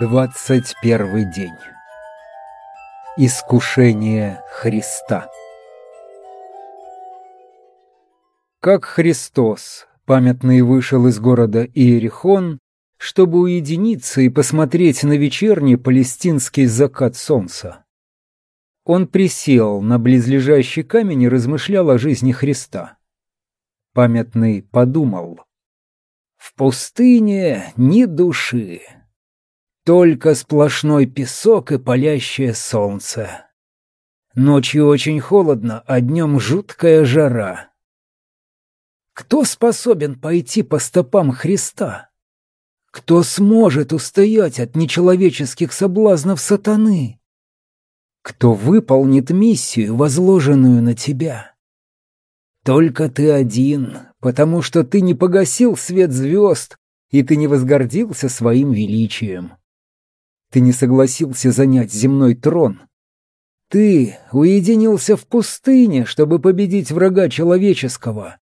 Двадцать первый день. Искушение Христа. Как Христос, памятный, вышел из города Иерихон, чтобы уединиться и посмотреть на вечерний палестинский закат солнца. Он присел на близлежащий камень и размышлял о жизни Христа. Памятный подумал. «В пустыне ни души, только сплошной песок и палящее солнце. Ночью очень холодно, а днем жуткая жара. Кто способен пойти по стопам Христа? Кто сможет устоять от нечеловеческих соблазнов сатаны? Кто выполнит миссию, возложенную на тебя? Только ты один, потому что ты не погасил свет звезд, и ты не возгордился своим величием. Ты не согласился занять земной трон. Ты уединился в пустыне, чтобы победить врага человеческого.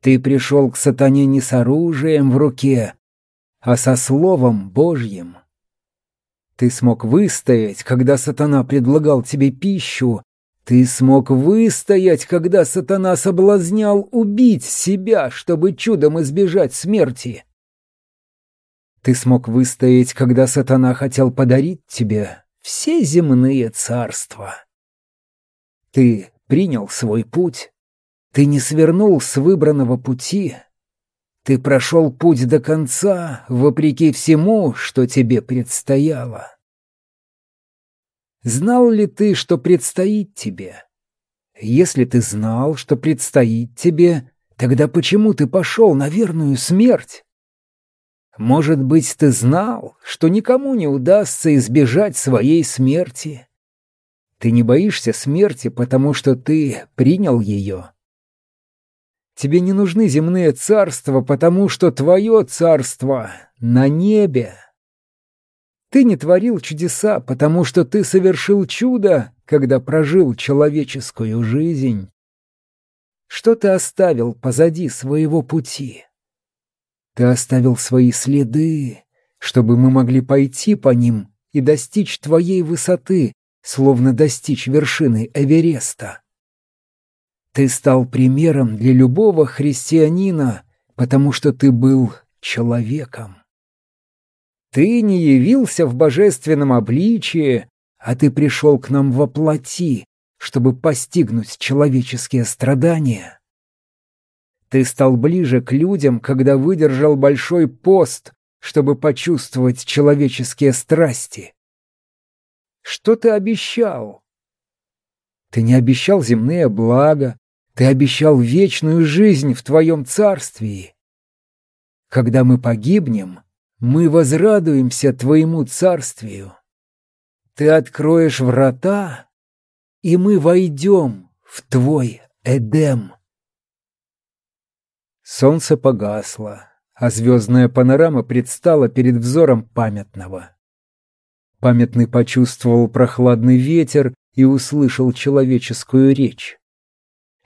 Ты пришел к сатане не с оружием в руке, а со словом Божьим. Ты смог выстоять, когда сатана предлагал тебе пищу. Ты смог выстоять, когда сатана соблазнял убить себя, чтобы чудом избежать смерти. Ты смог выстоять, когда сатана хотел подарить тебе все земные царства. Ты принял свой путь. Ты не свернул с выбранного пути. Ты прошел путь до конца, вопреки всему, что тебе предстояло. Знал ли ты, что предстоит тебе? Если ты знал, что предстоит тебе, тогда почему ты пошел на верную смерть? Может быть, ты знал, что никому не удастся избежать своей смерти? Ты не боишься смерти, потому что ты принял ее. Тебе не нужны земные царства, потому что твое царство на небе. Ты не творил чудеса, потому что ты совершил чудо, когда прожил человеческую жизнь. Что ты оставил позади своего пути? Ты оставил свои следы, чтобы мы могли пойти по ним и достичь твоей высоты, словно достичь вершины Эвереста. Ты стал примером для любого христианина, потому что ты был человеком. Ты не явился в божественном обличии, а ты пришел к нам во плоти, чтобы постигнуть человеческие страдания. Ты стал ближе к людям, когда выдержал большой пост, чтобы почувствовать человеческие страсти. Что ты обещал? Ты не обещал земные блага, ты обещал вечную жизнь в твоем царстве. Когда мы погибнем, мы возрадуемся твоему царствию. Ты откроешь врата, и мы войдем в твой Эдем. Солнце погасло, а звездная панорама предстала перед взором памятного. Памятный почувствовал прохладный ветер и услышал человеческую речь.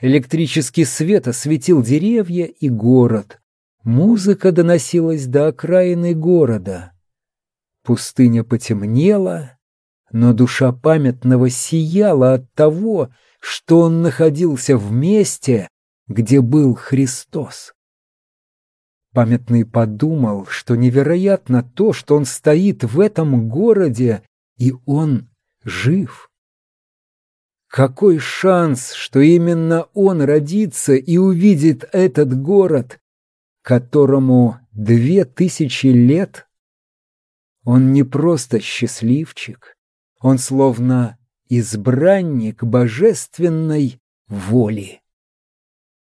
Электрический свет осветил деревья и город. Музыка доносилась до окраины города. Пустыня потемнела, но душа памятного сияла от того, что он находился в месте, где был Христос. Памятный подумал, что невероятно то, что он стоит в этом городе, и он жив. Какой шанс, что именно он родится и увидит этот город, которому две тысячи лет? Он не просто счастливчик, он словно избранник божественной воли.